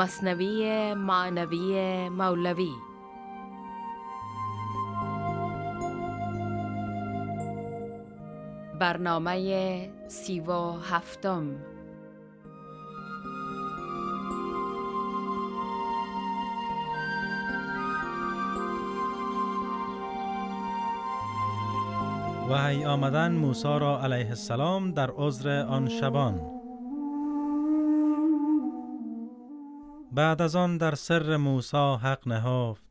مصنوی معنوی مولوی. برنامه سی و هفتم. وحی آمدن موسی را علیه السلام در عذر آن شبان. بعد از آن در سر موسی حق نهافت.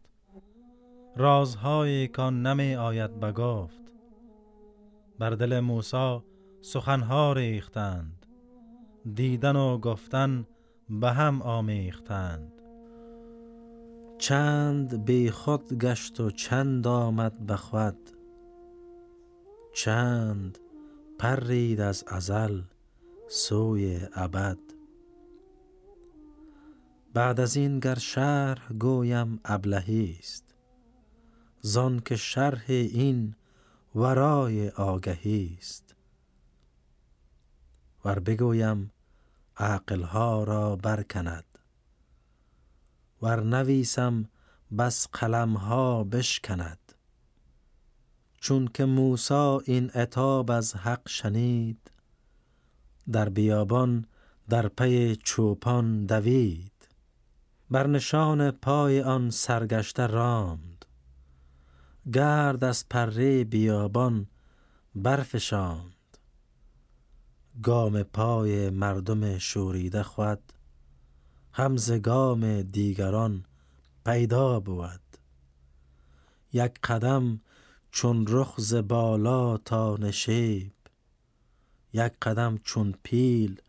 رازهای کان نمی آید بگفت بر دل موسی سخنها ریختند. دیدن و گفتن به هم آمیختند. چند بی خود گشت و چند آمد به خود. چند پرید از ازل سوی ابد. بعد از این گر شرح گویم ابلهی است. زان که شرح این ورای آگهی است. ور بگویم عقلها را برکند. ور نویسم بس قلمها بشکند. چون که موسی این عتاب از حق شنید در بیابان در پی چوپان دوید. بر نشان پای آن سرگشته راند. گرد از پره بیابان برفشاند. گام پای مردم شوریده خود همز گام دیگران پیدا بود. یک قدم چون رخ ز بالا تا نشیب یک قدم چون پیل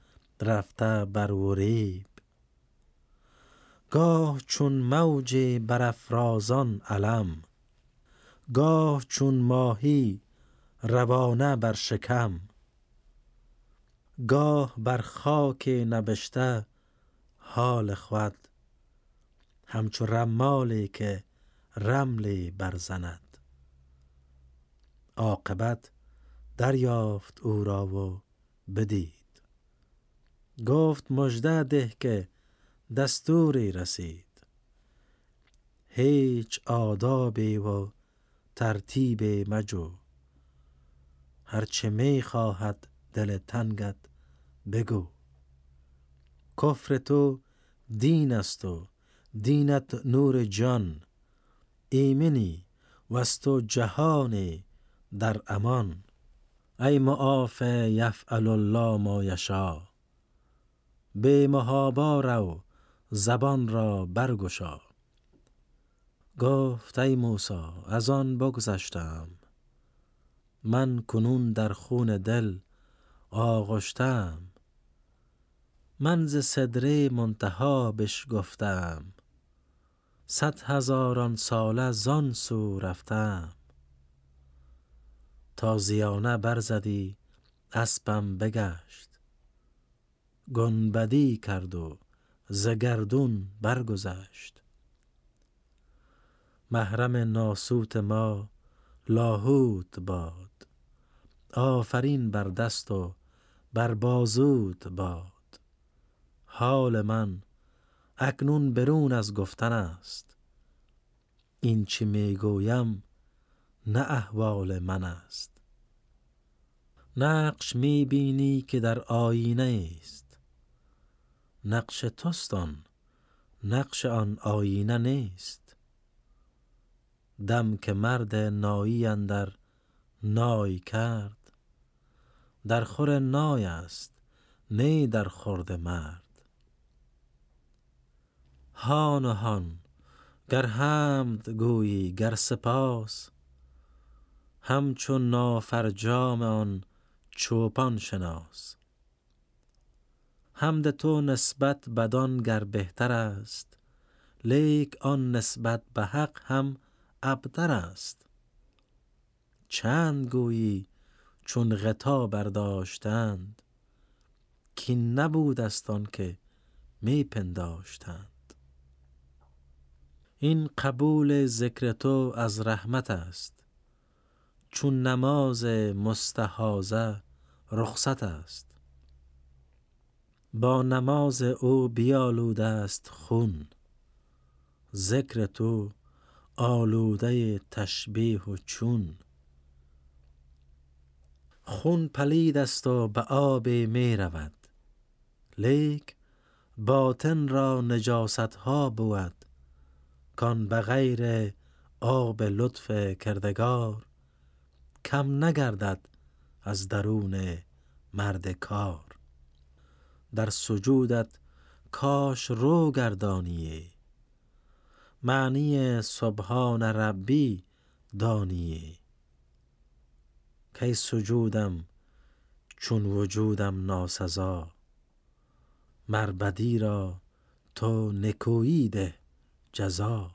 رفته بر وریب گاه چون موج برافرازان علم گاه چون ماهی روانه بر شکم گاه بر خاک نبشته حال خود همچو رمالی که رملی برزند عاقبت دریافت او را و بدید. گفت مژده ده که دستوری رسید. هیچ آدابی و ترتیب مجو. هرچه می خواهد دل تنگت بگو. کفر تو دین است و دینت نور جان. ایمنی و تو جهانی در امان. ای معاف یفعل الله ما یشا به محابا رو زبان را برگشا. گفت ای موسی از آن بگذشتم. من کنون در خون دل آغشتم. من ز صدره منتها بش گفتم صد هزاران ساله زان سو رفتم. تازیانه برزدی اسبم بگشت. گنبدی کرد و ز گردون برگذشت. محرم ناسوت ما لاهوت باد. آفرین بر دست و بر بازوت باد. حال من اکنون برون از گفتن است. این چی می گویم نه احوال من است. نقش می بینی که در آینه است. نقش توستان نقش آن آینه نیست. دم که مرد نایی اندر نای کرد در خور نای است نه در خورد مرد. هان و هان گر حمد گویی گر سپاس همچون نافرجام آن چوپان شناس. حمد تو نسبت بدان گر بهتر است. لیک آن نسبت به حق هم ابتر است. چند گویی چون غطا برداشتند کین نبود است آن که می پنداشتند این قبول ذکر تو از رحمت است. چون نماز مستحاضه رخصت است. با نماز او بیالوده است خون. ذکر تو آلوده تشبیه و چون. خون پلید است و به آب می رود. لیک باطن را نجاست ها بود. کان به غیر آب لطف کردگار کم نگردد از درون مرد کار. در سجودت کاش رو گردانیه. معنی سبحان ربی دانیه. کی سجودم چون وجودم ناسزا مربدی را تو نکویی ده جزا.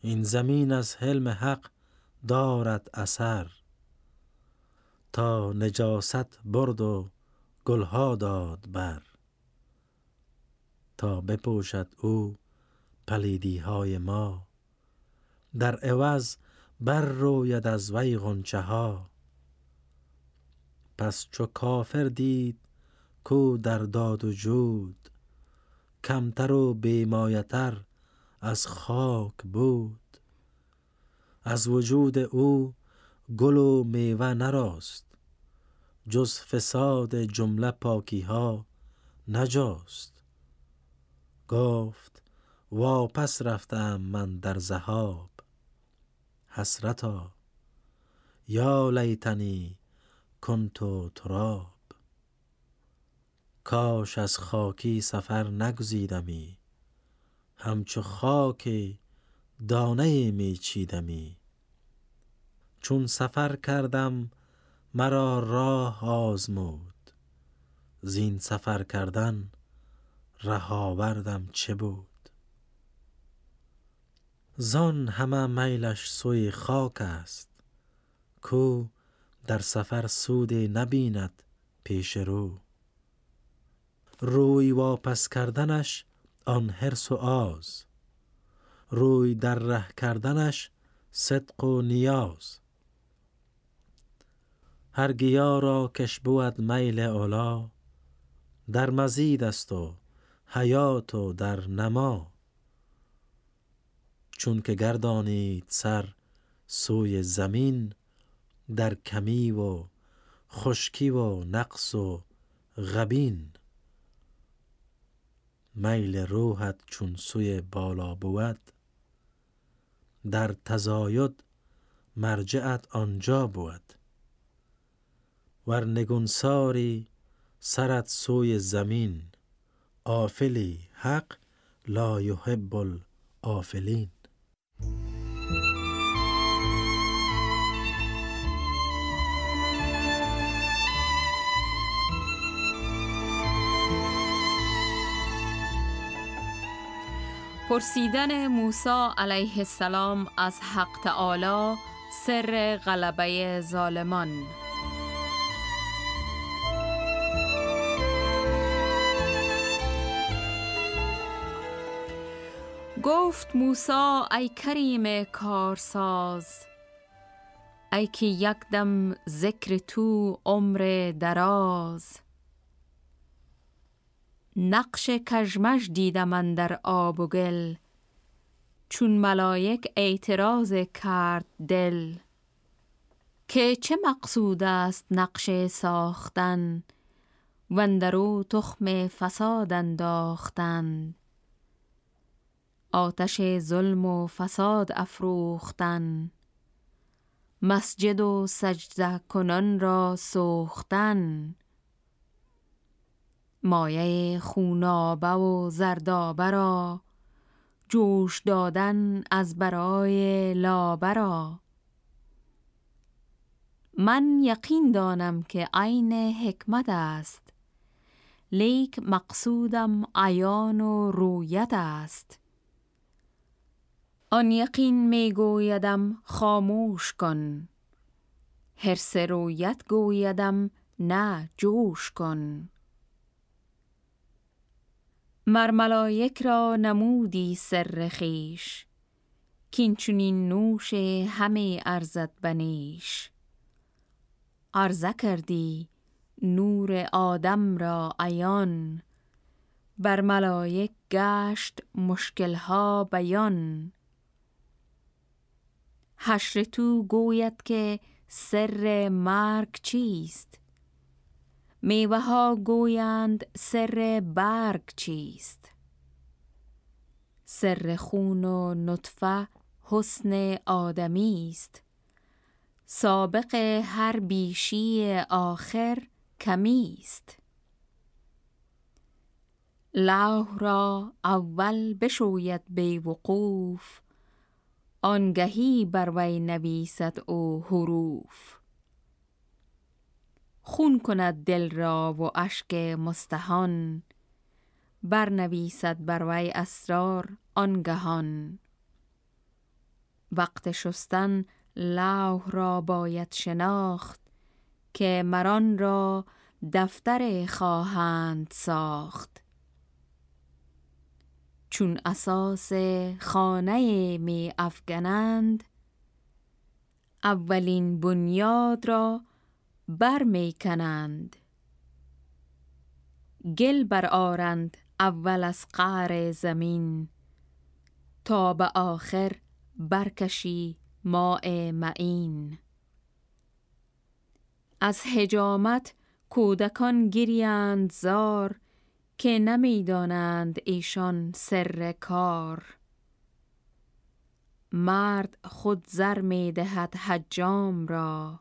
این زمین از حلم حق دارد اثر تا نجاست برد و گلها داد بر. تا بپوشد او پلیدی های ما. در عوض بر روید از وی غنچه ها پس چو کافر دید کو در داد و جود کمتر و بیمایتر از خاک بود. از وجود او گل و میوه نراست. جز فساد جمله پاکی ها نجاست. گفت واپس رفتم من در زهاب حسرتا یا لیتنی کنتو تراب. کاش از خاکی سفر نگزیدمی همچو خاک دانه می چیدمی. چون سفر کردم مرا راه آزمود. زین سفر کردن رهاوردم چه بود؟ زان همه میلش سوی خاک است کو در سفر سودی نبیند پیش رو. روی واپس کردنش آن حرس و آز. روی در ره کردنش صدق و نیاز. هر گیا را کش بود میل اولا در مزید است و حیات و در نما. چون که گردانید سر سوی زمین در کمی و خشکی و نقص و غبین. میل روحت چون سوی بالا بود در تزاید مرجعت آنجا بود. ور نگونساری سرت سوی زمین آفلی حق لا یحب الآفلین. پرسیدن موسی علیه السلام از حق تعالی سر غلبه ظالمان. گفت موسی ای کریم کارساز ای که یک دم ذکر تو عمر دراز. نقش کژمژ دیدم من در آب و گل چون ملایک اعتراض کرد دل. که چه مقصود است نقش ساختن وندرو تخم فساد انداختن. آتش ظلم و فساد افروختن. مسجد و سجده کنان را سوختن. مایه خونابه و زردابه را جوش دادن از برای لابه من یقین دانم که عین حکمت است. لیک مقصودم عیان و رویت است. آن یقین می گویدم خاموش کن. حرس رویت گویدم نه جوش کن. مر ملایک را نمودی سر خیش کین چنین نوش همه ارزد بنیش. عرضه کردی نور آدم را عیان بر ملائک گشت مشکلها بیان. حشر تو گوید که سر مرگ چیست؟ میوه ها گویند سر برگ چیست؟ سر خون و نطفه حسن آدمی است. سابق هر بیشی آخر کمی است. لوح را اول بشوید بی وقوف آنگهی بر وی نویسد او حروف. خون کند دل را و اشک مستهان برنویسد بر وی اسرار آنگهان. وقت شستن لوح را باید شناخت که مران را دفتر خواهند ساخت. چون اساس خانه می افگنند اولین بنیاد را بر می کنند. گل بر آرند اول از قعر زمین تا به آخر برکشی ماء معین. از حجامت کودکان گریند زار که نمی‌دانند ایشان سر کار. مرد خود زر می دهد حجام را.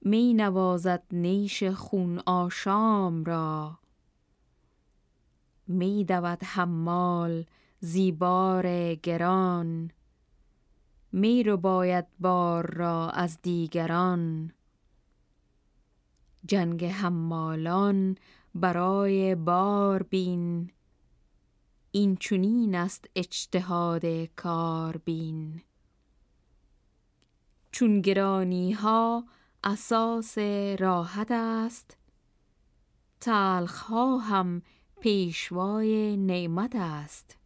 می نوازد نیش خون آشام را. می دود حمال زیبار گران. می رو باید بار را از دیگران. جنگ حمالان برای بار بین. این چونین است اجتهاد کار بین چون گرانی ها اساس راحت است تلخ ها هم پیشوای نعمت است.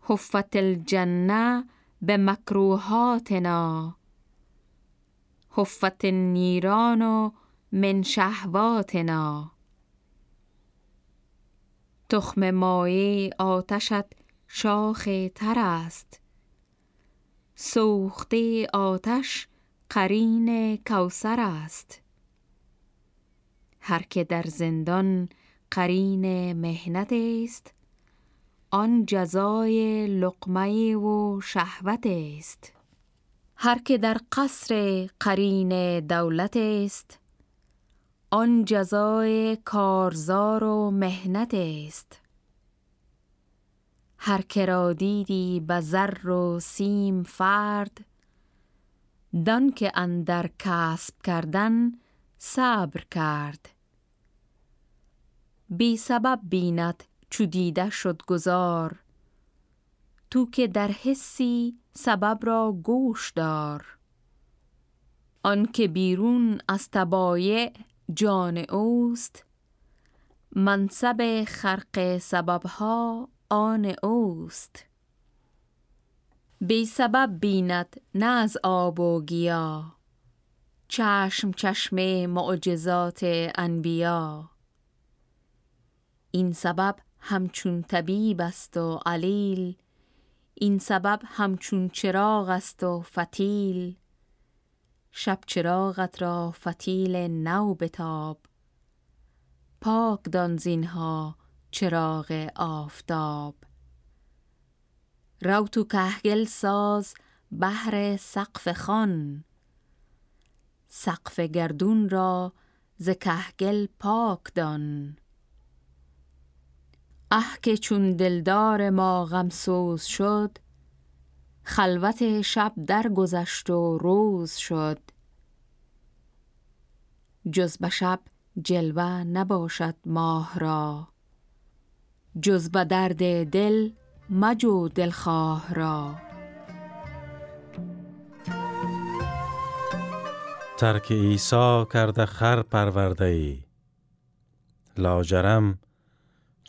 حفت الجنه به مکروهاتنا حفت نیران و من شهواتنا. تخم مایه آتشت شاخ تر است. سوخته آتش قرین کوسر است. هر که در زندان قرین مهنت است آن جزای لقمه و شهوت است. هر که در قصر قرین دولت است آن جزای کارزار و مهنت است. هر که را دیدی به زر و سیم فرد دان که اندر کسب کردن صبر کرد. بی سبب بیند چو دیده شد گذار تو که در حسی سبب را گوش دار. آنکه بیرون از تبایع جان اوست. منصب خرق سببها آن اوست. بی سبب بیند نه از آب و گیا. چشم چشم معجزات انبیا. این سبب همچون طبیب است و علیل. این سبب همچون چراغ است و فتیل. شب چراغت را فتیل نو بتاب. پاک دان زینها چراغ آفتاب. رو تو کهگل ساز بهر سقف خان. سقف گردون را ز کهگل پاک دان. اه که چون دلدار ما غمسوز شد خلوت شب درگذشت و روز شد. جز به شب جلوه نباشد ماه را. جز به درد دل مجو دلخواه را. ترک عیسی کرده خر پرورده ای. لاجرم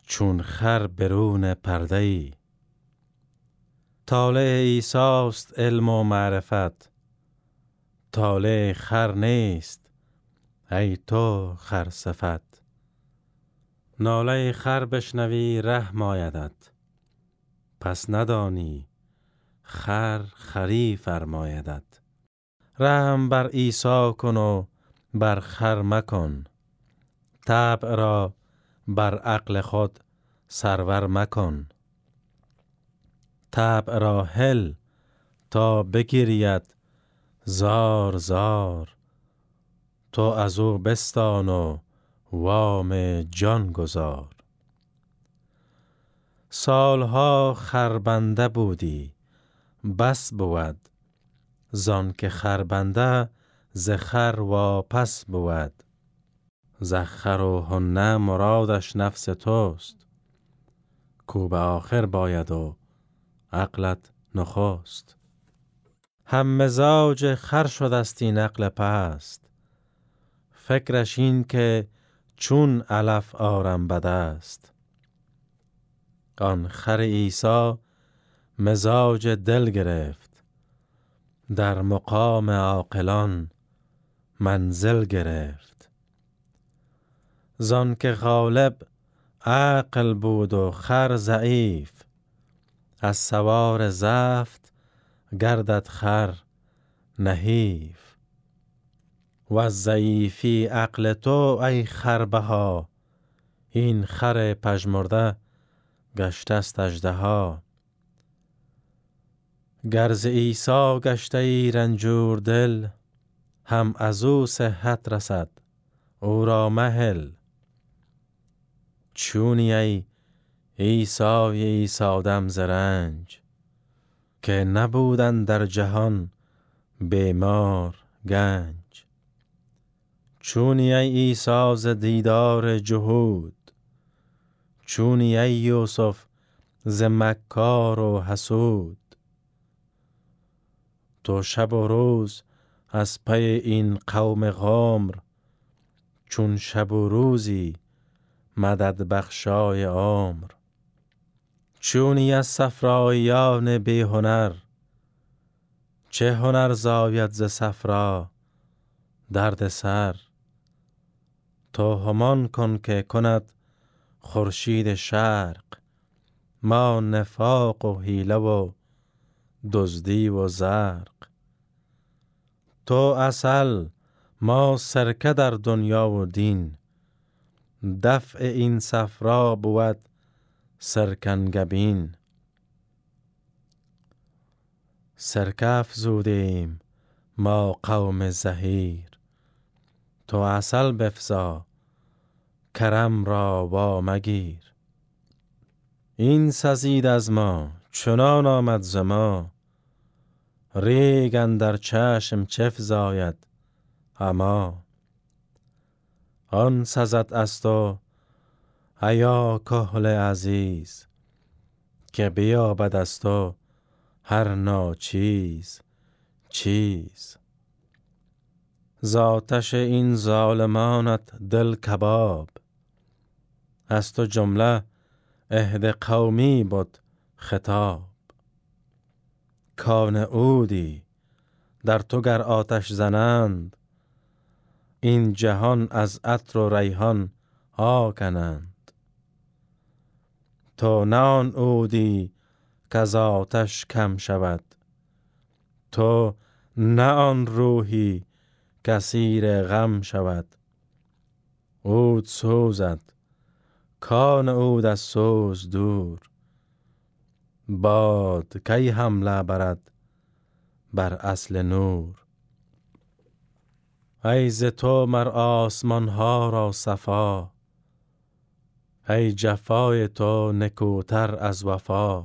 چون خر برون پرده ای. طالع عیساست علم و معرفت. طالع خر نیست ای تو خر صفت. ناله خر بشنوی رحم آیدت. پس ندانی خر خری فرمایدت. رحم بر عیسی کن و بر خر مکن. طبع را بر عقل خود سرور مکن. طبع را هل تا بگیرید. زار زار. تو از او بستان و وام جان گذار سالها خربنده بودی. بس بود. زان که خربنده ز خر واپس بود. زخر و هنه مرادش نفس توست. کو به آخر باید و عقلت نخست. هم مزاج خر شدستی این عقل پست. فکرش این که چون علف آرم بده است آن خر عیسی مزاج دل گرفت. در مقام عاقلان منزل گرفت. زان که غالب عقل بود و خر ضعیف. از سوار زفت گردد خر نحیف. و از ضعیفی عقل تو ای خربها این خر پژمرده گشته است اژدها. گرز عیسی گشته ای رنجور دل هم از او صحت رسد او را مهل. چونی ای عیسی عیسی دم زرنج که نبودن در جهان بیمار گنج. چونی ای عیسی ز دیدار جهود چونی ای یوسف ز مکار و حسود. تو شب و روز از پی این قوم غامر چون شب و روزی مدد بخشای عمر. چونی از صفراییان بی هنر چه هنر زاید ز صفرا درد سر؟ تو همان کن که کند خورشید شرق ما نفاق و حیله و دزدی و زرق. تو اصل ما سرکه در دنیا و دین دفع این صفرا بود سرکنگبین سرکف زودیم ما قوم زهیر. تو اصل بفزا کرم را وا مگیر. این سزید از ما چنان آمد ز ما. در چشم چف زاید اما آن سزد از تو ایا کهل عزیز که بیابد از تو هر ناچیز چیز. ذاتش این ظالمانت دل کباب از تو جمله عهد قومی بود خطاب. کان اودی در تو گر آتش زنند این جهان از عطر و ریحان ها تو نان اودی که آتش کم شود. تو نه آن روحی کثیر غم شود. اود سوزد کان اود از سوز دور. باد کی حمله برد بر اصل نور. ای ز تو مر آسمان ها را صفا. ای جفای تو نکوتر از وفا.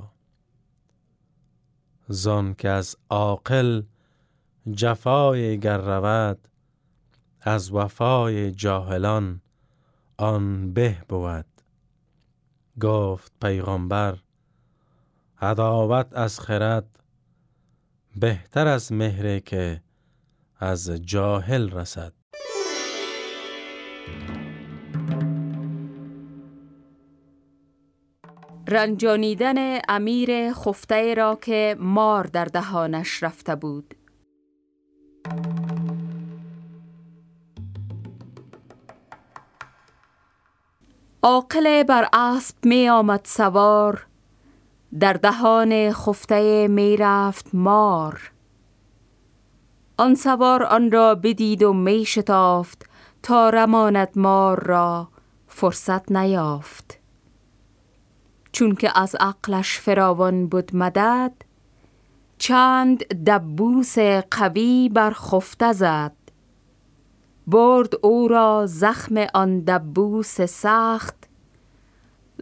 زان که از عاقل جفای گر رود از وفای جاهلان آن به بود. گفت پیغامبر عداوت از خرد بهتر از مهره که از جاهل رسد. رنجانیدن امیر خفته را که مار در دهانش رفته بود. عاقل بر اسب می آمد سوار در دهان خفته می رفت مار. آن سوار آن را بدید و می شتافت تا رماند مار را فرصت نیافت. چون که از عقلش فراوان بود مدد چند دبوس قوی بر خفته زد برد او را زخم آن دبوس سخت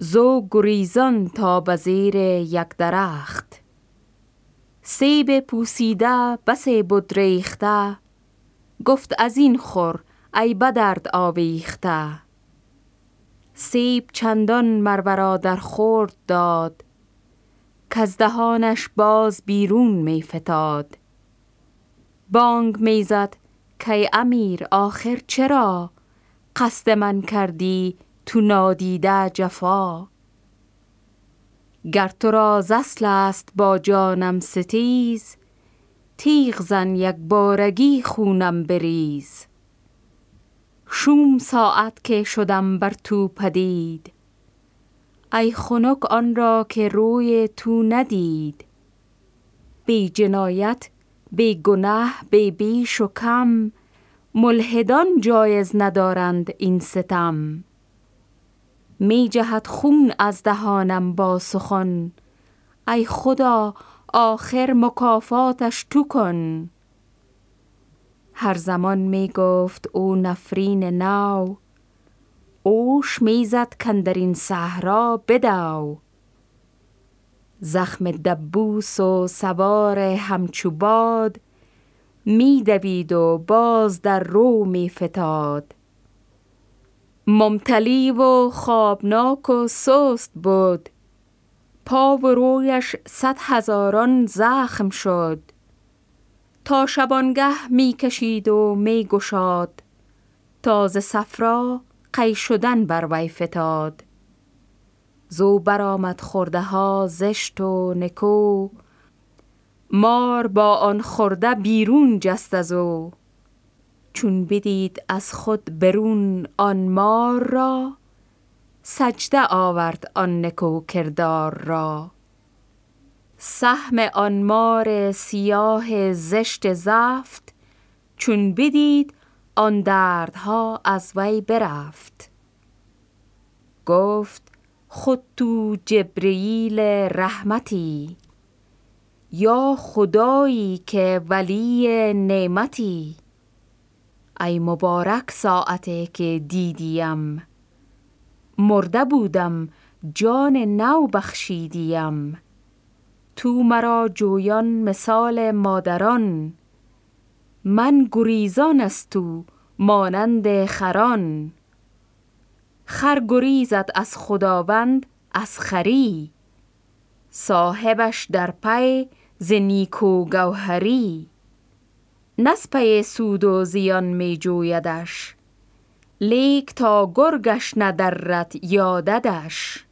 زو گریزان تا بزیر یک درخت. سیب پوسیده بس بود ریخته گفت از این خور ای بدرد آویخته. سیب چندان مرورا در خورد داد کز دهانش باز بیرون می فتاد. بانگ می‌زد کی امیر آخر چرا قصد من کردی تو نادیده جفا؟ گر تو را زسل است با جانم ستیز تیغ زن یک بارگی خونم بریز. شوم ساعت که شدم بر تو پدید. ای خنک آن را که روی تو ندید. بی جنایت بی گناه بی بیش و کم ملحدان جایز ندارند این ستم. می جهد خون از دهانم با سخن. ای خدا آخر مکافاتش تو کن. هر زمان می گفت او نفرین ناو اوش می‌زد کندرین صحرا بداو. زخم دبوس و سوار همچو باد می دوید و باز در رو می فتاد. ممتلی و خوابناک و سست بود. پا و رویش صد هزاران زخم شد. تا شبانگه می کشید و می گشاد تازه صفرا قی شدن بر وی فتاد. زو برآمد خورده ها زشت و نکو مار با آن خورده بیرون جست از او. چون بدید از خود برون آن مار را سجده آورد آن نکو کردار را. سهم آن مار سیاه زشت زفت چون بدید آن دردها از وی برفت. گفت خود تو جبرییل رحمتی یا خدایی که ولی نعمتی. ای مبارک ساعته که دیدیم مرده بودم جان نو بخشیدیم. تو مرا جویان مثال مادران. من گریزان است تو مانند خران. خر گریزد از خداوند از خری. صاحبش در پی ز نیکو گوهری. نسپه سود و زیان می جویدش. لیک تا گرگش ندرت یاددش.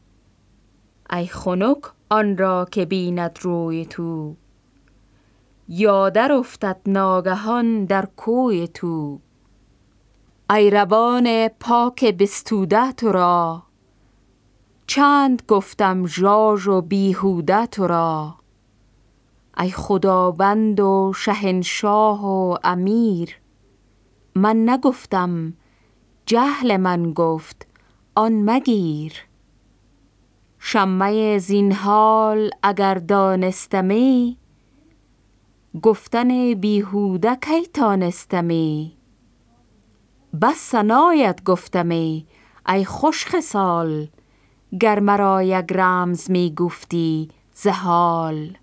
ای خنک آن را که بیند روی تو. یادر افتد ناگهان در کوی تو. ای روان پاک بستوده تو را. چند گفتم ژاژ و بیهوده تو را. ای خداوند و شهنشاه و امیر من نگفتم جهل من گفت آن مگیر. شمه زین حال اگر دانستمی گفتن بیهوده کی تانستمی؟ بس سنایت گفتمی ای خوش خسال گر مرا یک رمز می گفتی زهال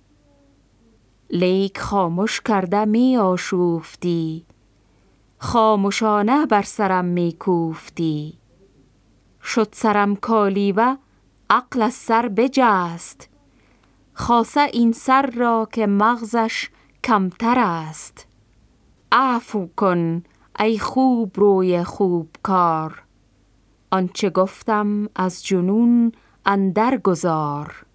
لیک خاموش کرده می آشوفتی خاموشانه بر سرم می کوفتی. شد سرم و عقل از سر بجست خاصه این سر را که مغزش کمتر است. عفو کن ای خوب روی خوب کار آنچه گفتم از جنون اندر گذار.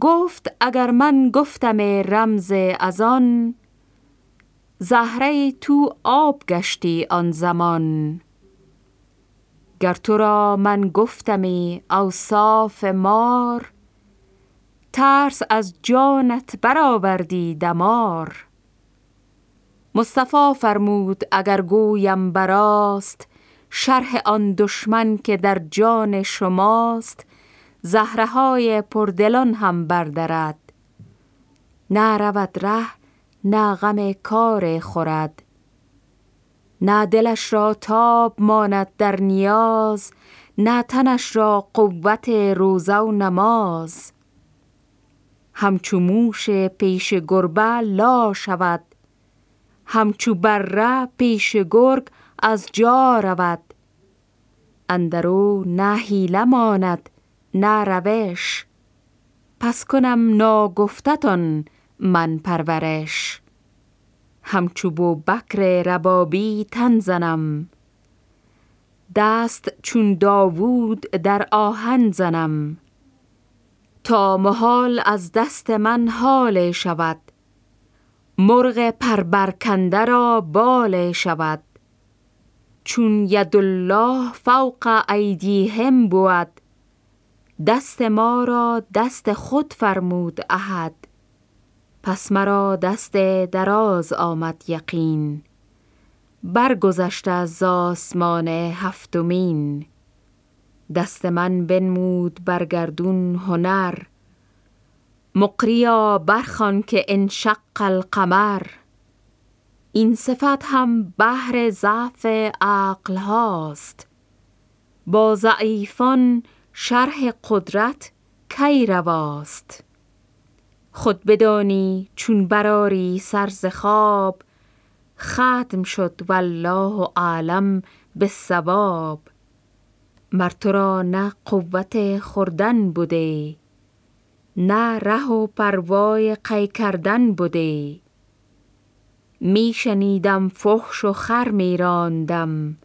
گفت اگر من گفتم رمز از آن زهره تو آب گشتی آن زمان. گر تو را من گفتمی اوصاف مار ترس از جانت برآوردی دمار. مصطفی فرمود اگر گویم براست شرح آن دشمن که در جان شماست زهره پردلان هم بردرد. نه رود ره نه غم کار خورد. نه دلش را تاب ماند در نیاز نه تنش را قوت روزه و نماز. همچو موش پیش گربه لا شود همچو بره پیش گرگ از جا رود. اندرو نه حیله ماند نه روش. پس کنم ناگفتتان من پرورش. همچو بو بکر ربابی تن زنم. دست چون داوود در آهن زنم. تا محال از دست من حال شود. مرغ پربرکنده را بال شود. چون ید الله فوق ایدیهم بود. دست ما را دست خود فرمود احد. پس مرا دست دراز آمد یقین. برگذشت از آسمان هفتمین. دست من بنمود برگردون هنر. مقریا برخان که انشق القمر. این صفت هم بهر ضعف عقل هاست. با ضعیفان شرح قدرت کی رواست؟ خود بدانی چون براری سرز خواب. ختم شد والله عالم به سواب مر را نه قوت خوردن بوده نه ره و پروای قی کردن بوده. می شنیدم فحش و خر می راندم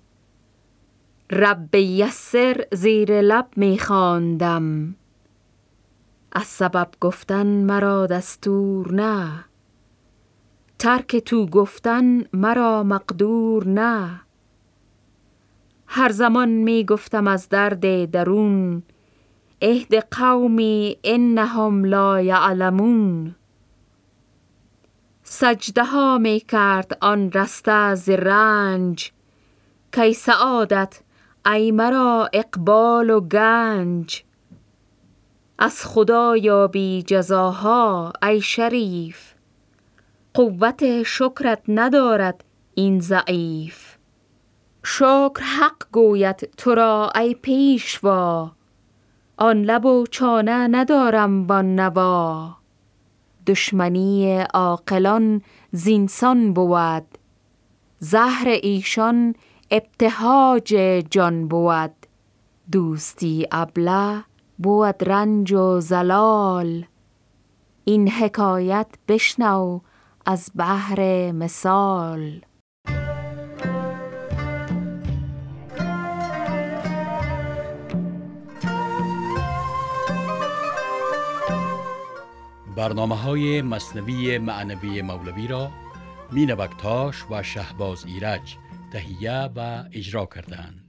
رب یسر زیر لب می خواندم. از سبب گفتن مرا دستور نه. ترک تو گفتن مرا مقدور نه. هر زمان می گفتم از درد درون اهد قومی انهم لا یعلمون. سجده ها می کرد آن رسته از رنج کی سعادت ای مرا اقبال و گنج. از خدا یابی جزاها ای شریف. قوت شکرت ندارد این ضعیف. شکر حق گوید تو را ای پیشوا. آن لب و چانه ندارم وان نوا. دشمنی عاقلان زینسان بود. زهر ایشان ابتهاج جان بود. دوستی ابله بود رنج و زلال این حکایت بشنو از بحر مثال برنامه های مصنوی معنوی مولوی را مینوکتاش و شهباز ایرج تهیه و اجرا کردند.